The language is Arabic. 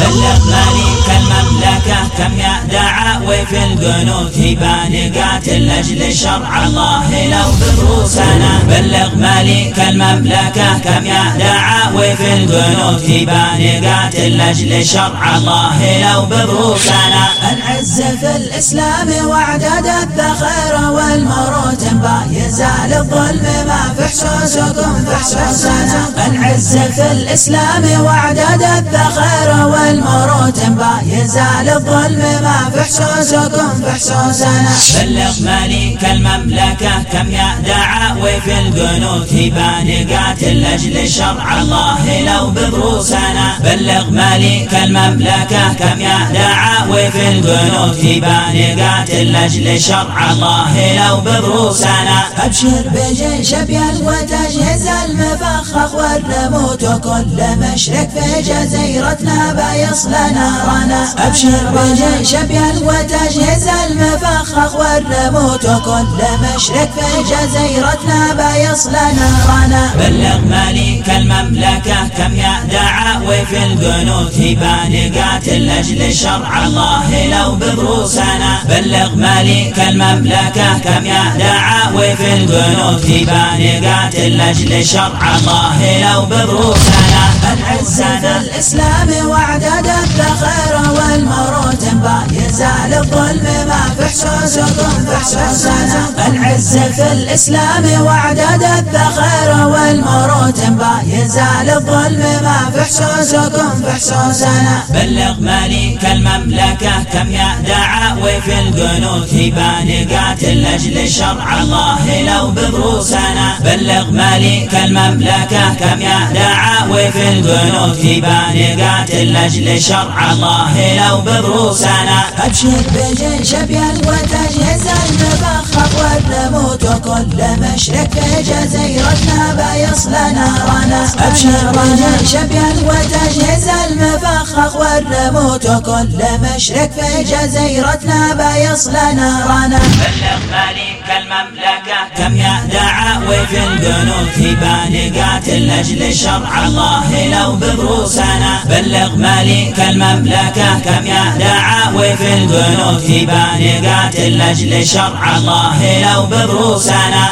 بلغ مليك المملكة كم يا في القنوت شرع الله لو بلغ مليك المملكة كم يا دعاوي في القنوت هبان قاتل لأجل شرع الله لو بروسنا العز في الإسلام وعدد الذخير والمروت با يزال الظلم ما في حسوسكم في حسوسنا. العز في الإسلام وعدد الذخير والمروت يزال الظلم ما في حسوسكم في حسوسنا. بلغ مليك المملكة كم يا دعاوي في القنوت هبان قاتل لأجل شرع الله لو ببروسنا. بلغ مليك المملكة كم يا دعاوي في القنوت هبان قاتل لأجل شرع الله لو ببروسنا. أبشر بجيش أبيض وتجهز المفخخ والرموت وكل مشرك في جزيرتنا بيصل نارنا. أبشر بجيش أبيض وتجهز المفخخ والرموت وكل مشرك في جزيرتنا بيصل نارنا. بلغ مليك المملكة كم يا دعاوي في القنوت هبان قاتل لأجل شرع الله لو ببروسنا. بلغ مليك المملكة كم يا دعاوي في القنوت هبان قاتل لأجل شرع الله لو ببروسنا با يزال الظلم ما في حسوسنا العز في الإسلام وعدد الذخير والمروت. با يزال الظلم ما في حسوسكم في حسوسنا بلغ مليك المملكة كم يا دعاوي في القنوت هبان قاتل لأجل شرع الله لو ببروسنا بلغ مليك المملكة كم يا دعاوي في القنوت هبان قاتل لأجل شرع الله لو ببروسنا أبشر بجيش أبيض وتجهز المفخخ والرموت وكل مشرك في جزيرتنا. بيصل نارنا. أبشر بجيش أبيض وتجهز المفخخ والرموت وكل مشرك في جزيرتنا بيصل نارنا. بلغ مليك المملكة. كم يا دعاوي في القنوت هبان قاتل لأجل شرع الله لو ببروسنا. بلغ مليك المملكة. كم يا دعاوي في القنوت هبان قاتل لأجل شرع الله لو ببروسنا.